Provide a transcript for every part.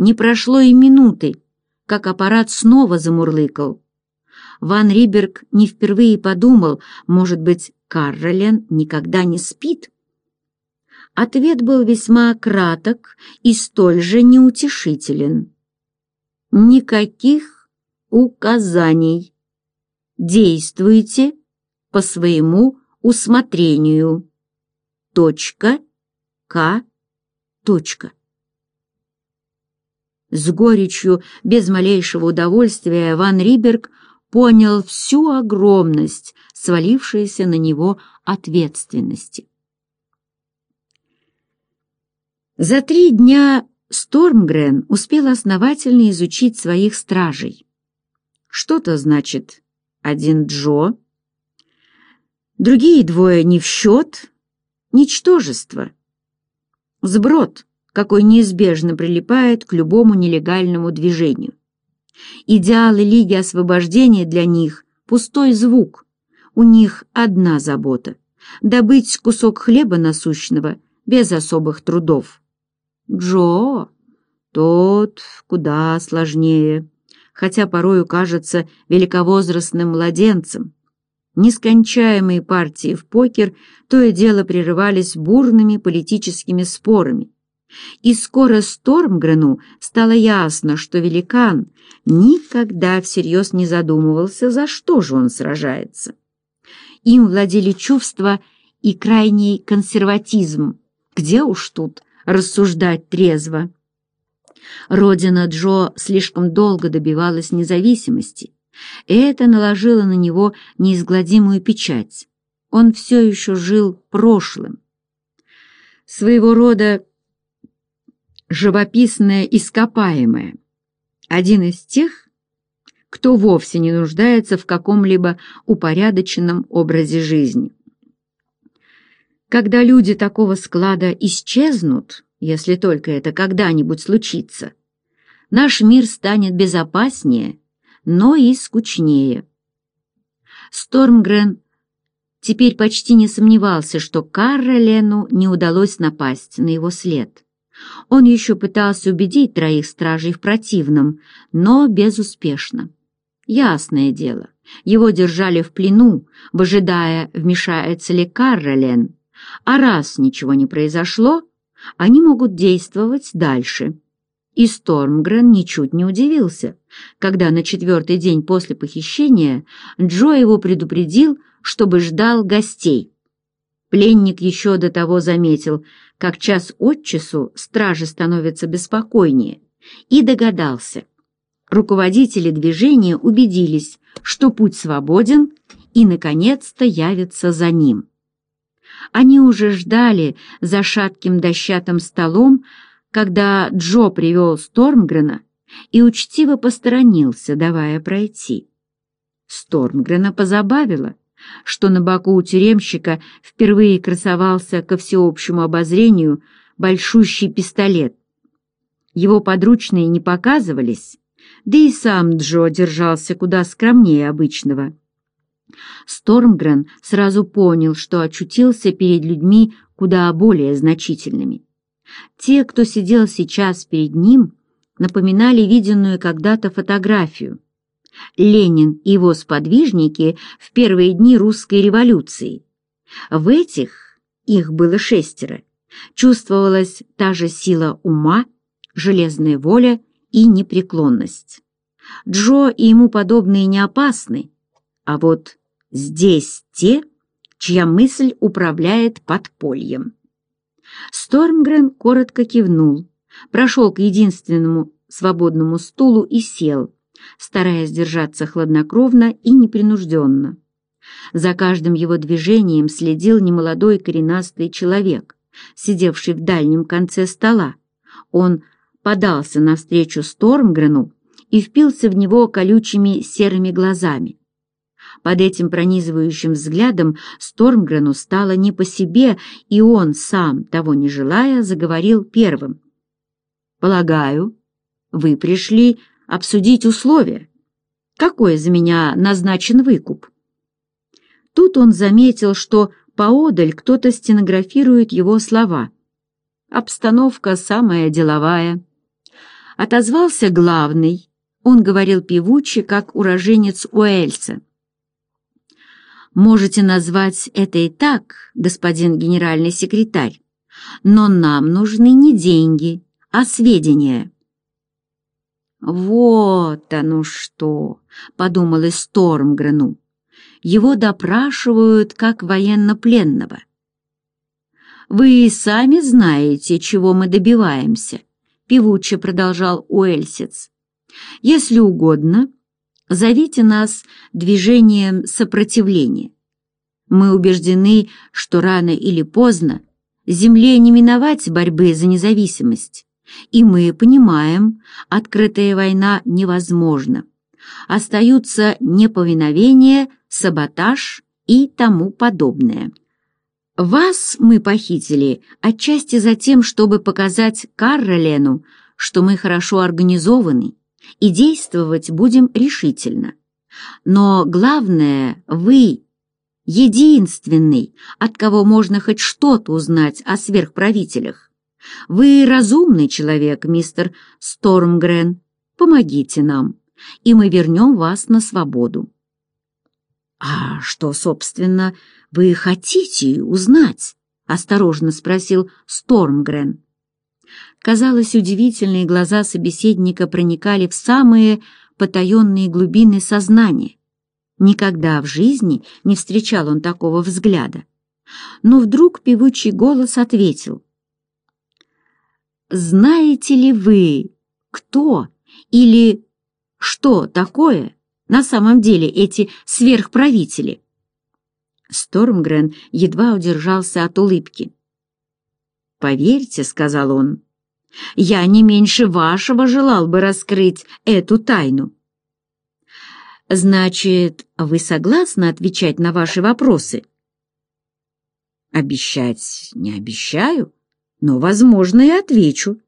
Не прошло и минуты, как аппарат снова замурлыкал. Ван Риберг не впервые подумал, может быть, Каролин никогда не спит? Ответ был весьма краток и столь же неутешителен. Никаких указаний. Действуйте по своему усмотрению. Точка. К. Точка. С горечью, без малейшего удовольствия, Ван Риберг понял всю огромность свалившейся на него ответственности. За три дня Стормгрен успел основательно изучить своих стражей. Что-то значит один Джо, другие двое не в счет, ничтожество, сброд какой неизбежно прилипает к любому нелегальному движению. Идеалы Лиги Освобождения для них – пустой звук. У них одна забота – добыть кусок хлеба насущного без особых трудов. Джо – тот куда сложнее, хотя порою кажется великовозрастным младенцем. Нескончаемые партии в покер то и дело прерывались бурными политическими спорами – и скоро Стормгрену стало ясно, что великан никогда всерьез не задумывался, за что же он сражается. Им владели чувства и крайний консерватизм. Где уж тут рассуждать трезво? Родина Джо слишком долго добивалась независимости. И это наложило на него неизгладимую печать. Он все еще жил прошлым. Своего рода живописное ископаемое. Один из тех, кто вовсе не нуждается в каком-либо упорядоченном образе жизни. Когда люди такого склада исчезнут, если только это когда-нибудь случится, наш мир станет безопаснее, но и скучнее. Стормгрен теперь почти не сомневался, что Каролену не удалось напасть на его след. Он еще пытался убедить троих стражей в противном, но безуспешно. Ясное дело, его держали в плену, выжидая, вмешается ли Каролен. А раз ничего не произошло, они могут действовать дальше. И Стормгрен ничуть не удивился, когда на четвертый день после похищения Джо его предупредил, чтобы ждал гостей. Пленник еще до того заметил, как час от часу стражи становятся беспокойнее, и догадался. Руководители движения убедились, что путь свободен и, наконец-то, явятся за ним. Они уже ждали за шатким дощатым столом, когда Джо привел Стормгрена и учтиво посторонился, давая пройти. Стормгрена позабавило, что на боку у тюремщика впервые красовался ко всеобщему обозрению большущий пистолет. Его подручные не показывались, да и сам Джо держался куда скромнее обычного. Стормгрен сразу понял, что очутился перед людьми куда более значительными. Те, кто сидел сейчас перед ним, напоминали виденную когда-то фотографию — Ленин и его сподвижники в первые дни русской революции. В этих, их было шестеро, чувствовалась та же сила ума, железная воля и непреклонность. Джо и ему подобные не опасны, а вот здесь те, чья мысль управляет подпольем. Стормгрен коротко кивнул, прошел к единственному свободному стулу и сел, стараясь держаться хладнокровно и непринужденно. За каждым его движением следил немолодой коренастый человек, сидевший в дальнем конце стола. Он подался навстречу Стормгрену и впился в него колючими серыми глазами. Под этим пронизывающим взглядом Стормгрену стало не по себе, и он, сам того не желая, заговорил первым. «Полагаю, вы пришли обсудить условия. Какой за меня назначен выкуп? Тут он заметил, что поодаль кто-то стенографирует его слова. Обстановка самая деловая. Отозвался главный. Он говорил певуче, как уроженец Уэльса. «Можете назвать это и так, господин генеральный секретарь, но нам нужны не деньги, а сведения». «Вот оно что!» — подумал и Стормгрену. «Его допрашивают как военнопленного». «Вы и сами знаете, чего мы добиваемся», — певуче продолжал Уэльсец. «Если угодно, зовите нас движением сопротивления. Мы убеждены, что рано или поздно земле не миновать борьбы за независимость. И мы понимаем, открытая война невозможна. Остаются неповиновение, саботаж и тому подобное. Вас мы похитили отчасти за тем, чтобы показать Карролену, что мы хорошо организованы и действовать будем решительно. Но главное, вы единственный, от кого можно хоть что-то узнать о сверхправителях. Вы разумный человек, мистер Стормгрен. Помогите нам, и мы вернем вас на свободу. «А что, собственно, вы хотите узнать?» — осторожно спросил Стормгрен. Казалось, удивительные глаза собеседника проникали в самые потаенные глубины сознания. Никогда в жизни не встречал он такого взгляда. Но вдруг певучий голос ответил — знаете ли вы, кто или что такое на самом деле эти сверхправители? Стормгрен едва удержался от улыбки. «Поверьте», — сказал он, — «я не меньше вашего желал бы раскрыть эту тайну». «Значит, вы согласны отвечать на ваши вопросы?» «Обещать не обещаю», но, возможно, и отвечу».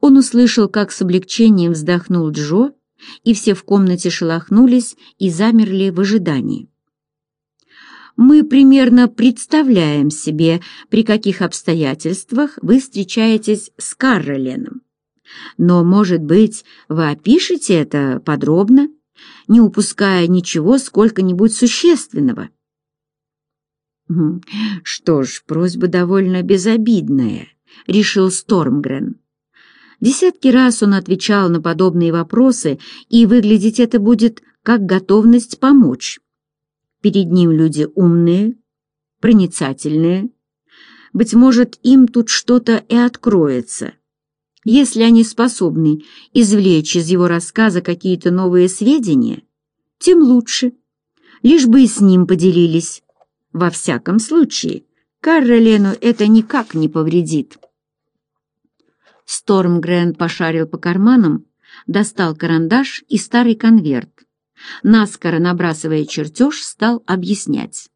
Он услышал, как с облегчением вздохнул Джо, и все в комнате шелохнулись и замерли в ожидании. «Мы примерно представляем себе, при каких обстоятельствах вы встречаетесь с Карроленом. Но, может быть, вы опишете это подробно, не упуская ничего сколько-нибудь существенного?» «Что ж, просьба довольно безобидная», — решил Стормгрен. Десятки раз он отвечал на подобные вопросы, и выглядеть это будет как готовность помочь. Перед ним люди умные, проницательные. Быть может, им тут что-то и откроется. Если они способны извлечь из его рассказа какие-то новые сведения, тем лучше. Лишь бы и с ним поделились. Во всяком случае, Каролину это никак не повредит. Сторм Стормгрен пошарил по карманам, достал карандаш и старый конверт. Наскоро набрасывая чертеж, стал объяснять.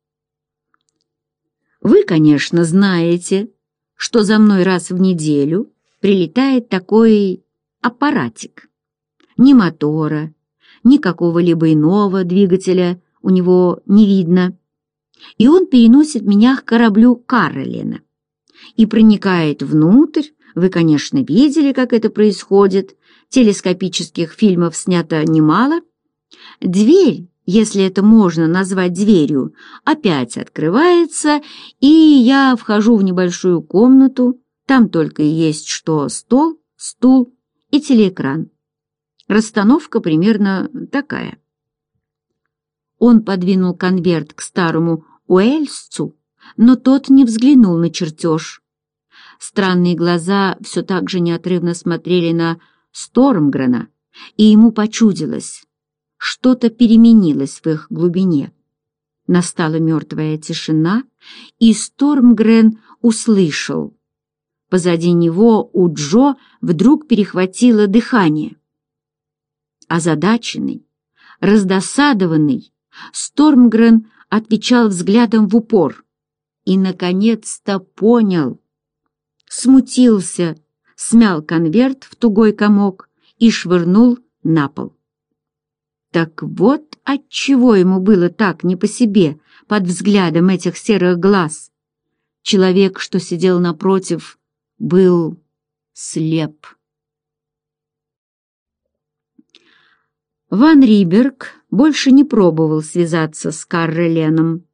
«Вы, конечно, знаете, что за мной раз в неделю прилетает такой аппаратик. Ни мотора, ни какого-либо иного двигателя у него не видно и он переносит меня к кораблю Каролина и проникает внутрь. Вы, конечно, видели, как это происходит. Телескопических фильмов снято немало. Дверь, если это можно назвать дверью, опять открывается, и я вхожу в небольшую комнату. Там только и есть что стол, стул и телеэкран. Расстановка примерно такая. Он подвинул конверт к старому Уэльсцу, но тот не взглянул на чертеж. Странные глаза все так же неотрывно смотрели на Стормгрена, и ему почудилось. Что-то переменилось в их глубине. Настала мертвая тишина, и Стормгрен услышал. Позади него у Джо вдруг перехватило дыхание. Озадаченный, раздосадованный, Стормгрен отвечал взглядом в упор и, наконец-то, понял. Смутился, смял конверт в тугой комок и швырнул на пол. Так вот отчего ему было так не по себе под взглядом этих серых глаз. Человек, что сидел напротив, был слеп. Ван Риберг больше не пробовал связаться с Карреленом.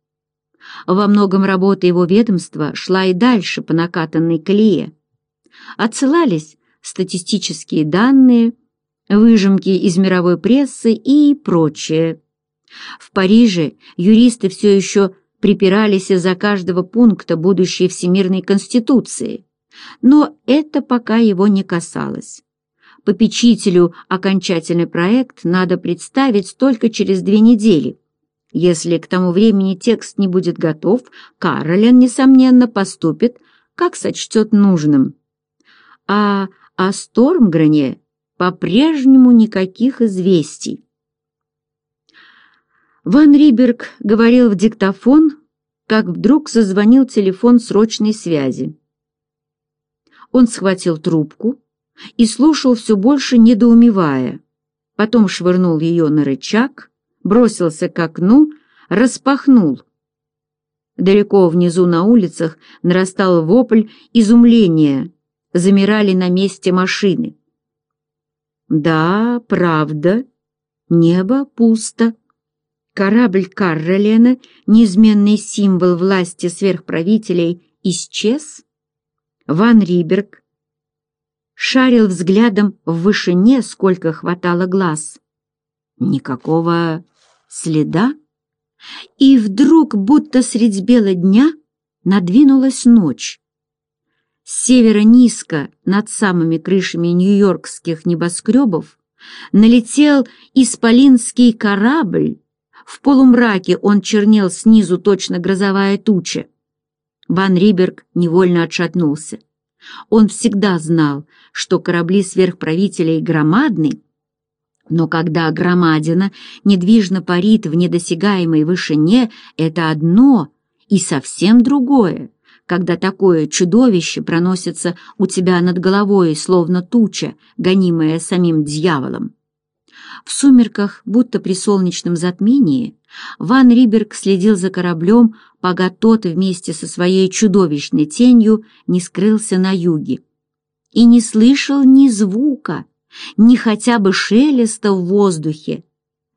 Во многом работа его ведомства шла и дальше по накатанной колее. Отсылались статистические данные, выжимки из мировой прессы и прочее. В Париже юристы все еще припирались из-за каждого пункта будущей Всемирной Конституции, но это пока его не касалось. Попечителю окончательный проект надо представить только через две недели. Если к тому времени текст не будет готов, Каролин, несомненно, поступит, как сочтет нужным. А о Стормгране по-прежнему никаких известий. Ван Риберг говорил в диктофон, как вдруг созвонил телефон срочной связи. Он схватил трубку, и слушал все больше недоумевая. Потом швырнул ее на рычаг, бросился к окну, распахнул. Далеко внизу на улицах нарастал вопль изумления, замирали на месте машины. «Да, правда, небо пусто», Корабль Карролена, неизменный символ власти сверхправителей, исчез. Ван Риберг шарил взглядом в вышине, сколько хватало глаз. Никакого следа. И вдруг, будто средь бела дня, надвинулась ночь. С севера низко, над самыми крышами нью-йоркских небоскребов, налетел исполинский корабль. В полумраке он чернел снизу точно грозовая туча. Ван Риберг невольно отшатнулся. Он всегда знал, что корабли сверхправителей громадны, но когда громадина недвижно парит в недосягаемой вышине, это одно и совсем другое, когда такое чудовище проносится у тебя над головой, словно туча, гонимая самим дьяволом. В сумерках, будто при солнечном затмении, Ван Риберг следил за кораблем, пока тот вместе со своей чудовищной тенью не скрылся на юге. И не слышал ни звука, ни хотя бы шелеста в воздухе.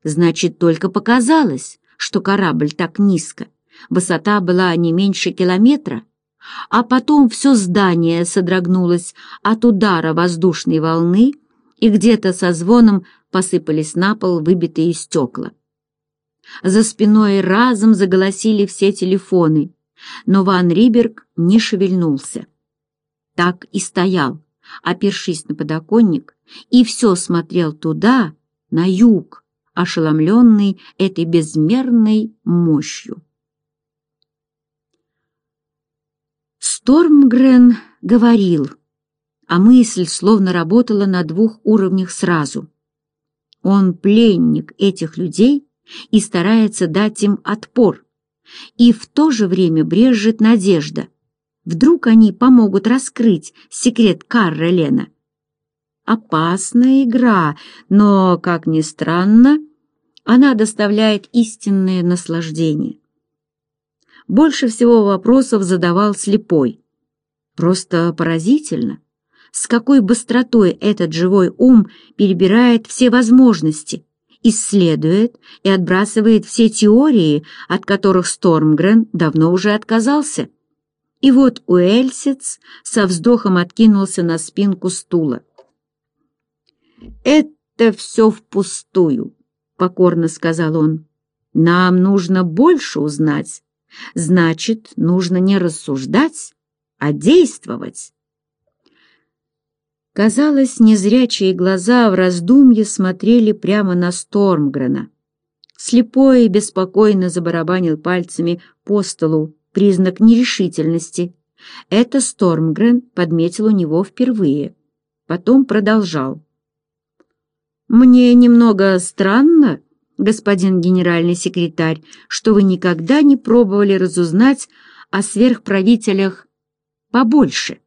Значит, только показалось, что корабль так низко. Высота была не меньше километра. А потом все здание содрогнулось от удара воздушной волны — и где-то со звоном посыпались на пол выбитые стекла. За спиной разом заголосили все телефоны, но Ван Риберг не шевельнулся. Так и стоял, опершись на подоконник, и все смотрел туда, на юг, ошеломленный этой безмерной мощью. Стормгрен говорил — а мысль словно работала на двух уровнях сразу. Он пленник этих людей и старается дать им отпор. И в то же время брежет надежда. Вдруг они помогут раскрыть секрет Карра Лена. Опасная игра, но, как ни странно, она доставляет истинное наслаждение. Больше всего вопросов задавал слепой. Просто поразительно с какой быстротой этот живой ум перебирает все возможности, исследует и отбрасывает все теории, от которых Стормгрен давно уже отказался. И вот Уэльсец со вздохом откинулся на спинку стула. «Это все впустую», — покорно сказал он. «Нам нужно больше узнать. Значит, нужно не рассуждать, а действовать». Казалось, незрячие глаза в раздумье смотрели прямо на Стормгрена. Слепой беспокойно забарабанил пальцами по столу признак нерешительности. Это Стормгрен подметил у него впервые. Потом продолжал. «Мне немного странно, господин генеральный секретарь, что вы никогда не пробовали разузнать о сверхправителях побольше».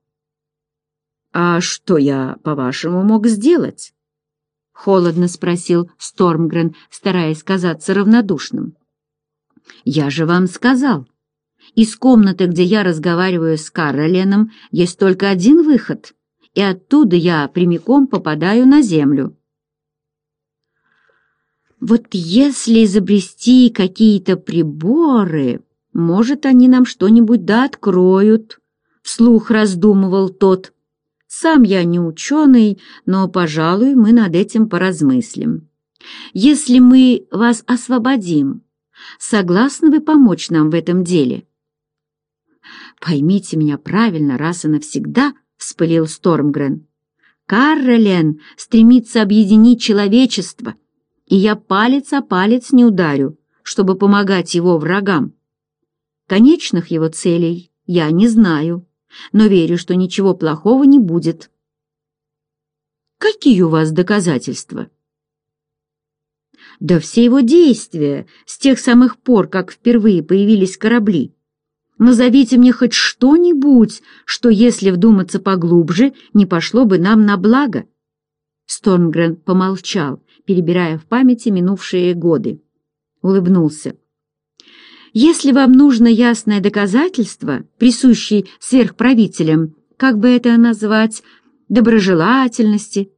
«А что я, по-вашему, мог сделать?» — холодно спросил Стормгрен, стараясь казаться равнодушным. «Я же вам сказал. Из комнаты, где я разговариваю с Кароленом, есть только один выход, и оттуда я прямиком попадаю на землю». «Вот если изобрести какие-то приборы, может, они нам что-нибудь да откроют», — вслух раздумывал тот, сам я не ученый, но, пожалуй, мы над этим поразмыслим. Если мы вас освободим, согласны вы помочь нам в этом деле?» «Поймите меня правильно, раз и навсегда», — вспылил Стормгрен. «Каролен стремится объединить человечество, и я палец о палец не ударю, чтобы помогать его врагам. Конечных его целей я не знаю» но верю, что ничего плохого не будет. Какие у вас доказательства? Да все его действия с тех самых пор, как впервые появились корабли. Назовите мне хоть что-нибудь, что, если вдуматься поглубже, не пошло бы нам на благо. Стормгрен помолчал, перебирая в памяти минувшие годы. Улыбнулся. Если вам нужно ясное доказательство, присущее сверхправителям, как бы это назвать, доброжелательности,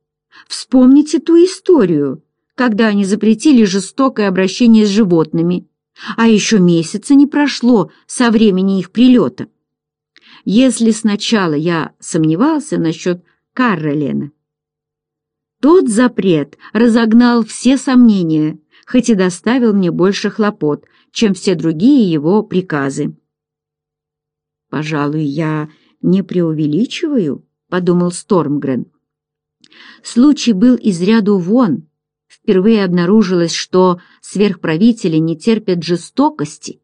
вспомните ту историю, когда они запретили жестокое обращение с животными, а еще месяца не прошло со времени их прилета. Если сначала я сомневался насчет Каролена, тот запрет разогнал все сомнения, хоть и доставил мне больше хлопот, чем все другие его приказы. «Пожалуй, я не преувеличиваю», — подумал Стормгрен. Случай был из ряду вон. Впервые обнаружилось, что сверхправители не терпят жестокости.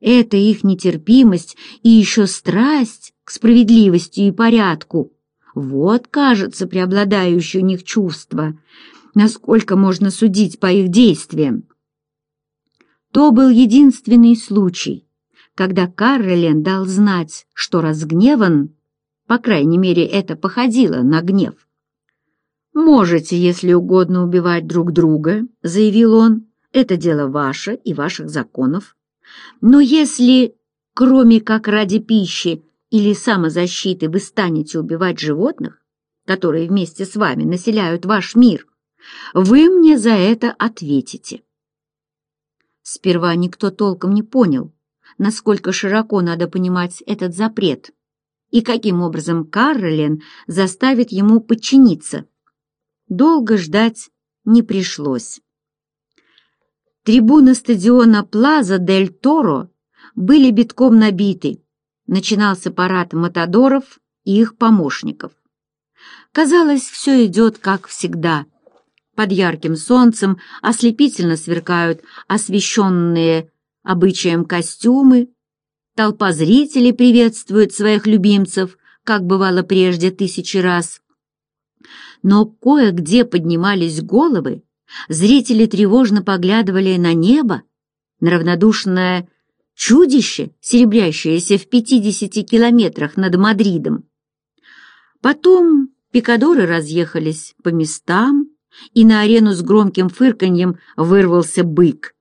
Это их нетерпимость и еще страсть к справедливости и порядку. Вот, кажется, преобладающее у них чувство, насколько можно судить по их действиям. То был единственный случай, когда Каролин дал знать, что разгневан, по крайней мере, это походило на гнев. «Можете, если угодно, убивать друг друга», — заявил он, — «это дело ваше и ваших законов. Но если, кроме как ради пищи или самозащиты, вы станете убивать животных, которые вместе с вами населяют ваш мир, вы мне за это ответите». Сперва никто толком не понял, насколько широко надо понимать этот запрет и каким образом Каролин заставит ему подчиниться. Долго ждать не пришлось. Трибуны стадиона Плаза дель Торо были битком набиты. Начинался парад матадоров и их помощников. Казалось, все идет как всегда — под ярким солнцем ослепительно сверкают освещенные обычаем костюмы, толпа зрителей приветствует своих любимцев, как бывало прежде тысячи раз. Но кое-где поднимались головы, зрители тревожно поглядывали на небо, на равнодушное чудище, серебрящееся в 50 километрах над Мадридом. Потом пикадоры разъехались по местам, и на арену с громким фырканьем вырвался бык.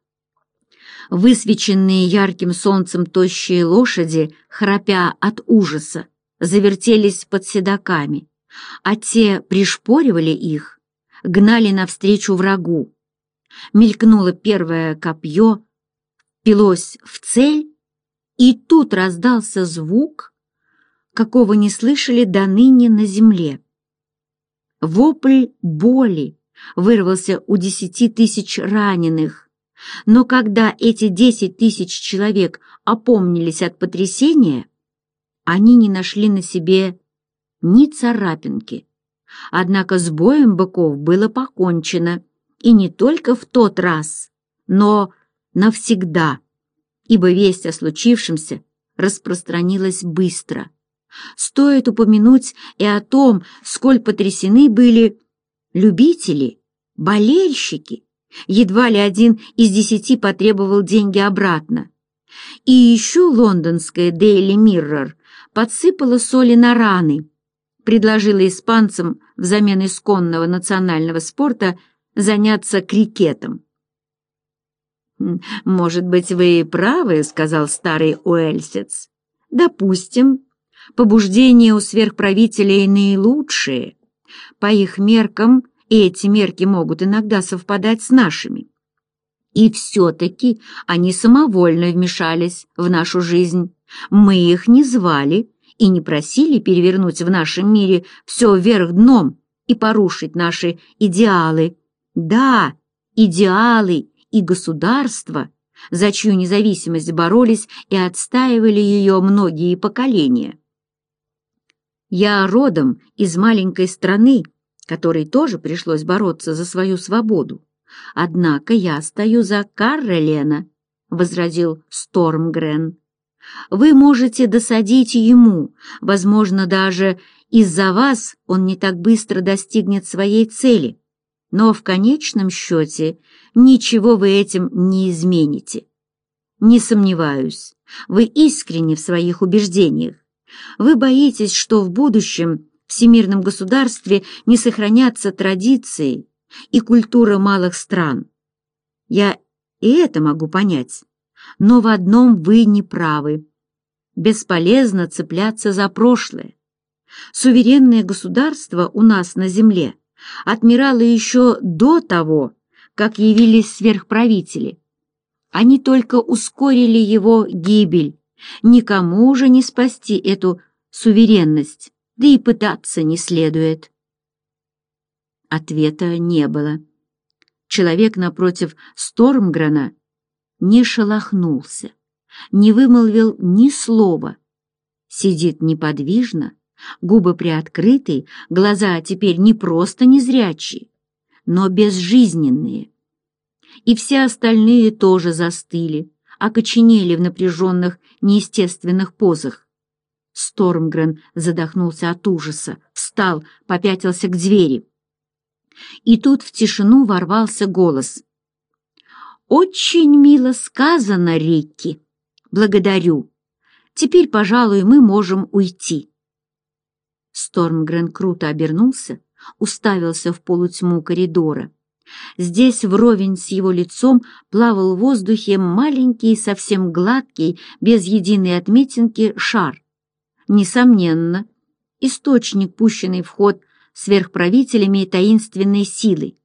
Высвеченные ярким солнцем тощие лошади, храпя от ужаса, завертелись под седаками, а те пришпоривали их, гнали навстречу врагу. Мелькнуло первое копье, пилось в цель, и тут раздался звук, какого не слышали до ныне на земле. Вопль боли, вырвался у 10 тысяч раненых. Но когда эти 10 тысяч человек опомнились от потрясения, они не нашли на себе ни царапинки. Однако с боем быков было покончено, и не только в тот раз, но навсегда, ибо весть о случившемся распространилась быстро. Стоит упомянуть и о том, сколь потрясены были любители, болельщики. Едва ли один из десяти потребовал деньги обратно. И еще лондонская Daily Mirror подсыпала соли на раны, предложила испанцам взамен исконного национального спорта заняться крикетом. «Хм, «Может быть, вы и правы», — сказал старый Уэльсец. «Допустим, побуждения у сверхправителей наилучшие, по их меркам, и эти мерки могут иногда совпадать с нашими. И все-таки они самовольно вмешались в нашу жизнь. Мы их не звали и не просили перевернуть в нашем мире все вверх дном и порушить наши идеалы. Да, идеалы и государство, за чью независимость боролись и отстаивали ее многие поколения. Я родом из маленькой страны, которой тоже пришлось бороться за свою свободу. Однако я стою за Каррелена, — возразил Стормгрен. Вы можете досадить ему, возможно, даже из-за вас он не так быстро достигнет своей цели, но в конечном счете ничего вы этим не измените. Не сомневаюсь, вы искренне в своих убеждениях, вы боитесь, что в будущем всемирном государстве не сохранятся традиции и культура малых стран. Я и это могу понять. Но в одном вы не правы. Бесполезно цепляться за прошлое. Суверенное государство у нас на земле отмирало еще до того, как явились сверхправители. Они только ускорили его гибель, Никому уже не спасти эту суверенность, да и пытаться не следует. Ответа не было. Человек напротив Стормгрена не шелохнулся, не вымолвил ни слова. Сидит неподвижно, губы приоткрыты, глаза теперь не просто незрячие, но безжизненные. И все остальные тоже застыли, окоченели в напряженных, неестественных позах. Стормгрен задохнулся от ужаса, встал, попятился к двери. И тут в тишину ворвался голос. «Очень мило сказано, Рикки. Благодарю. Теперь, пожалуй, мы можем уйти». Стормгрен круто обернулся, уставился в полутьму коридора. Здесь вровень с его лицом плавал в воздухе маленький, совсем гладкий, без единой отметинки, шар. Несомненно, источник, пущенный в ход сверхправителями таинственной силы.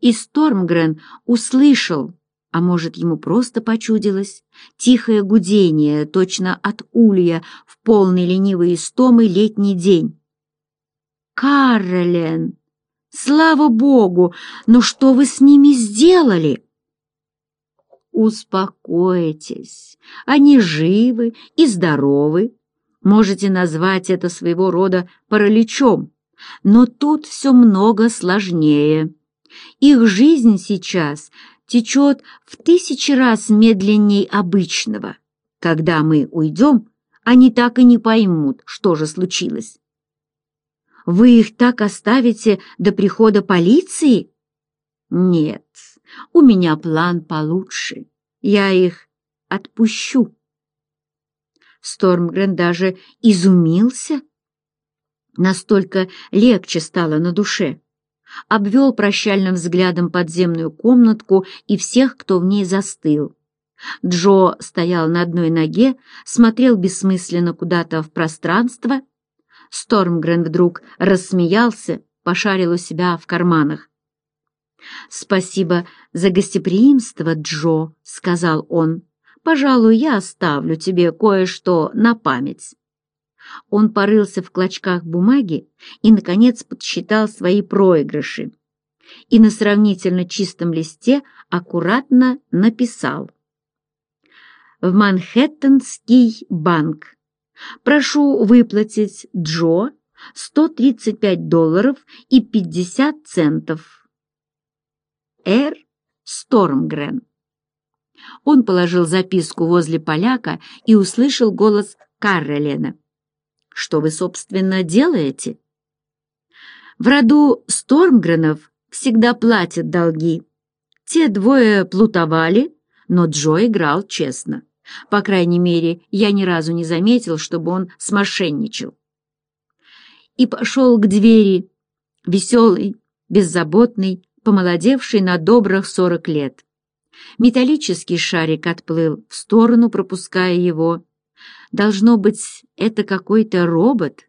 И Стормгрен услышал, а может, ему просто почудилось, тихое гудение, точно от улья, в полный ленивый истомый летний день. «Каролен!» Слава богу! Но что вы с ними сделали?» «Успокойтесь, они живы и здоровы. Можете назвать это своего рода параличом, но тут все много сложнее. Их жизнь сейчас течет в тысячи раз медленней обычного. Когда мы уйдем, они так и не поймут, что же случилось. Вы их так оставите до прихода полиции? Нет, у меня план получше. Я их отпущу. Стормгрен даже изумился. Настолько легче стало на душе. Обвел прощальным взглядом подземную комнатку и всех, кто в ней застыл. Джо стоял на одной ноге, смотрел бессмысленно куда-то в пространство — Стормгрен вдруг рассмеялся, пошарил у себя в карманах. «Спасибо за гостеприимство, Джо», — сказал он. «Пожалуй, я оставлю тебе кое-что на память». Он порылся в клочках бумаги и, наконец, подсчитал свои проигрыши и на сравнительно чистом листе аккуратно написал. «В Манхэттенский банк Прошу выплатить Джо 135 долларов и 50 центов. Р. Стормгрен. Он положил записку возле поляка и услышал голос Каролена. «Что вы, собственно, делаете?» «В роду Стормгренов всегда платят долги. Те двое плутовали, но Джо играл честно». По крайней мере, я ни разу не заметил, чтобы он смошенничал. И пошел к двери, веселый, беззаботный, помолодевший на добрых сорок лет. Металлический шарик отплыл в сторону, пропуская его. Должно быть, это какой-то робот.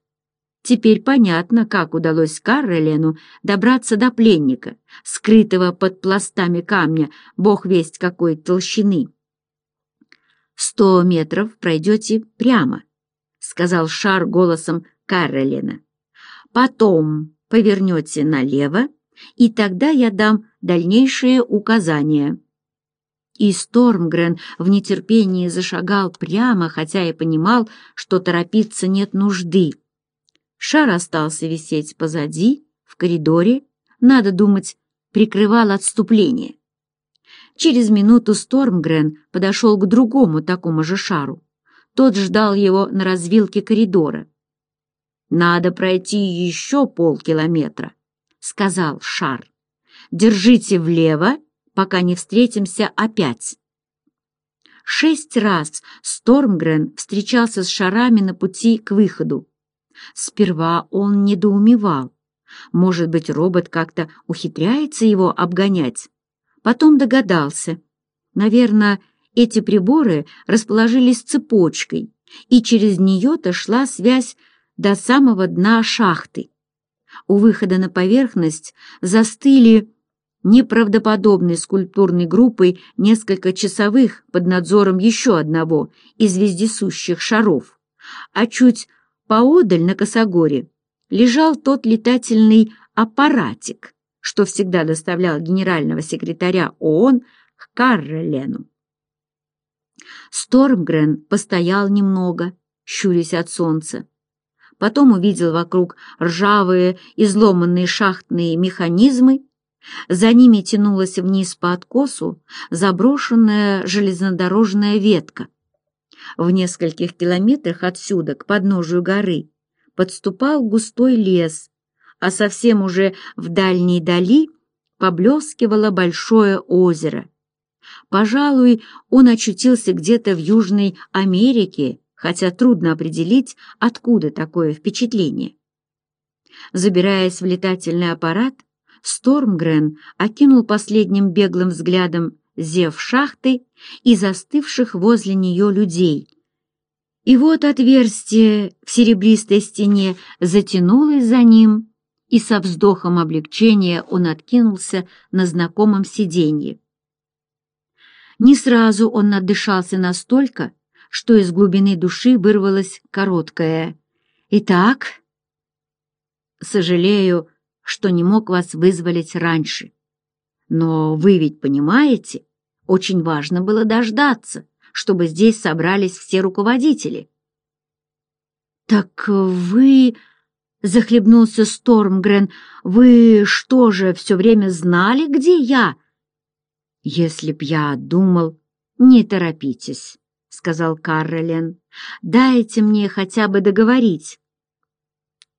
Теперь понятно, как удалось Каролену добраться до пленника, скрытого под пластами камня, бог весть какой толщины. «Сто метров пройдете прямо», — сказал Шар голосом Каролина. «Потом повернете налево, и тогда я дам дальнейшие указания». И Стормгрен в нетерпении зашагал прямо, хотя и понимал, что торопиться нет нужды. Шар остался висеть позади, в коридоре, надо думать, прикрывал отступление. Через минуту Стормгрен подошел к другому такому же шару. Тот ждал его на развилке коридора. «Надо пройти еще полкилометра», — сказал шар. «Держите влево, пока не встретимся опять». Шесть раз Стормгрен встречался с шарами на пути к выходу. Сперва он недоумевал. Может быть, робот как-то ухитряется его обгонять? Потом догадался. Наверное, эти приборы расположились цепочкой, и через нее-то шла связь до самого дна шахты. У выхода на поверхность застыли неправдоподобной скульптурной группой несколько часовых под надзором еще одного из вездесущих шаров. А чуть поодаль на косогоре лежал тот летательный аппаратик, что всегда доставлял генерального секретаря ООН к Каррелену. Стормгрен постоял немного, щурясь от солнца. Потом увидел вокруг ржавые, изломанные шахтные механизмы. За ними тянулась вниз по откосу заброшенная железнодорожная ветка. В нескольких километрах отсюда, к подножию горы, подступал густой лес, а совсем уже в дальней дали поблескивало большое озеро. Пожалуй, он очутился где-то в Южной Америке, хотя трудно определить, откуда такое впечатление. Забираясь в летательный аппарат, Стормгрен окинул последним беглым взглядом зев шахты и застывших возле нее людей. И вот отверстие в серебристой стене затянулось за ним, и со вздохом облегчения он откинулся на знакомом сиденье. Не сразу он надышался настолько, что из глубины души вырвалось короткое «Итак...» «Сожалею, что не мог вас вызволить раньше. Но вы ведь понимаете, очень важно было дождаться, чтобы здесь собрались все руководители». «Так вы...» Захлебнулся Стормгрен. «Вы что же, все время знали, где я?» «Если б я думал...» «Не торопитесь», — сказал Каролин. «Дайте мне хотя бы договорить».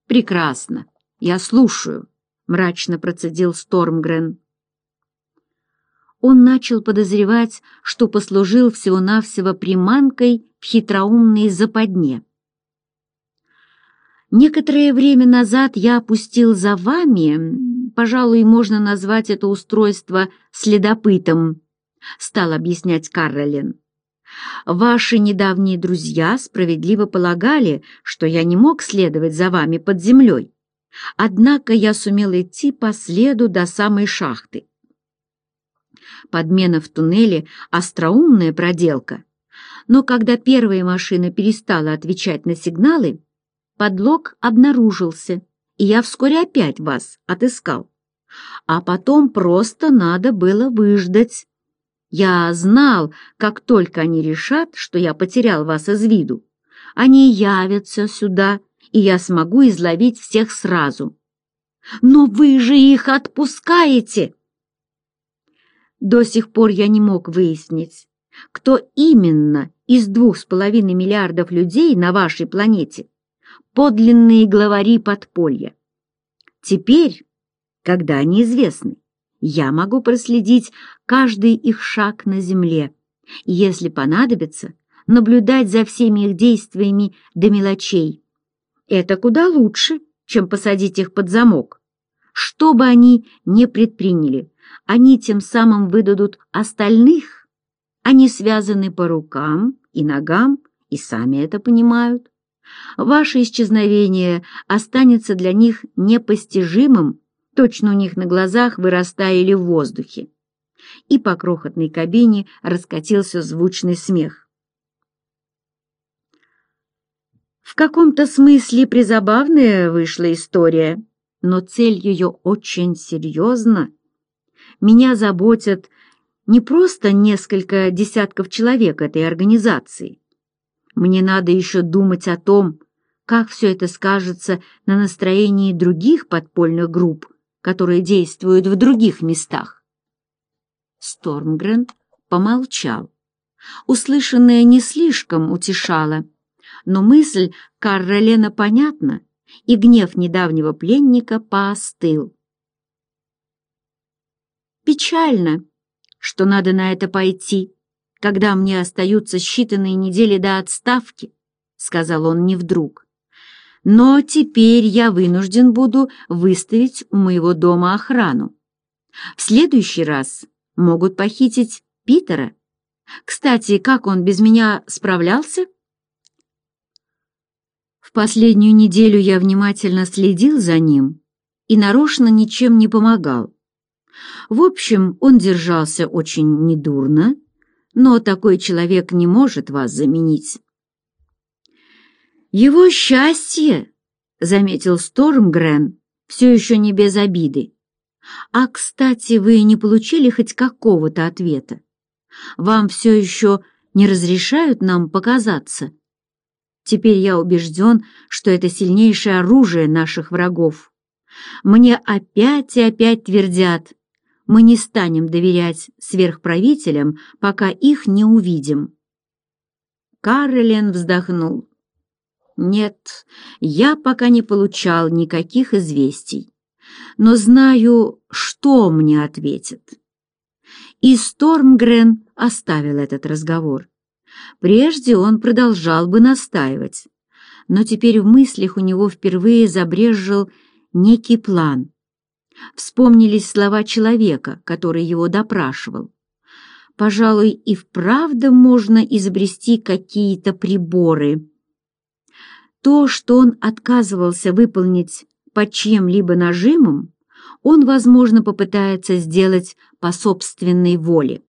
«Прекрасно. Я слушаю», — мрачно процедил Стормгрен. Он начал подозревать, что послужил всего-навсего приманкой в хитроумной западне. Некоторое время назад я опустил за вами, пожалуй, можно назвать это устройство следопытом, стал объяснять Каролин. Ваши недавние друзья справедливо полагали, что я не мог следовать за вами под землей. Однако я сумел идти по следу до самой шахты. Подмена в туннеле – остроумная проделка. Но когда первая машина перестала отвечать на сигналы, Подлог обнаружился, и я вскоре опять вас отыскал. А потом просто надо было выждать. Я знал, как только они решат, что я потерял вас из виду, они явятся сюда, и я смогу изловить всех сразу. Но вы же их отпускаете!» До сих пор я не мог выяснить, кто именно из двух с половиной миллиардов людей на вашей планете подлинные главари подполья. Теперь, когда они известны, я могу проследить каждый их шаг на земле и, если понадобится, наблюдать за всеми их действиями до мелочей. Это куда лучше, чем посадить их под замок. Что бы они ни предприняли, они тем самым выдадут остальных. Они связаны по рукам и ногам и сами это понимают. Ваше исчезновение останется для них непостижимым, точно у них на глазах вы растаяли в воздухе. И по крохотной кабине раскатился звучный смех. В каком-то смысле призабавная вышла история, но цель ее очень серьезна. Меня заботят не просто несколько десятков человек этой организации, мне надо еще думать о том, как все это скажется на настроении других подпольных групп, которые действуют в других местах. Стормгрен помолчал. Услышанное не слишком утешало, но мысль Карра понятна, и гнев недавнего пленника поостыл. «Печально, что надо на это пойти», когда мне остаются считанные недели до отставки», — сказал он не вдруг. «Но теперь я вынужден буду выставить у моего дома охрану. В следующий раз могут похитить Питера. Кстати, как он без меня справлялся?» В последнюю неделю я внимательно следил за ним и нарочно ничем не помогал. В общем, он держался очень недурно, но такой человек не может вас заменить. «Его счастье!» — заметил Стормгрен, все еще не без обиды. «А, кстати, вы не получили хоть какого-то ответа? Вам все еще не разрешают нам показаться? Теперь я убежден, что это сильнейшее оружие наших врагов. Мне опять и опять твердят, мы не станем доверять сверхправителям, пока их не увидим. Каролин вздохнул. «Нет, я пока не получал никаких известий, но знаю, что мне ответят». И Стормгрен оставил этот разговор. Прежде он продолжал бы настаивать, но теперь в мыслях у него впервые забрежжил некий план — Вспомнились слова человека, который его допрашивал. «Пожалуй, и вправду можно изобрести какие-то приборы». То, что он отказывался выполнить под чьим-либо нажимом, он, возможно, попытается сделать по собственной воле.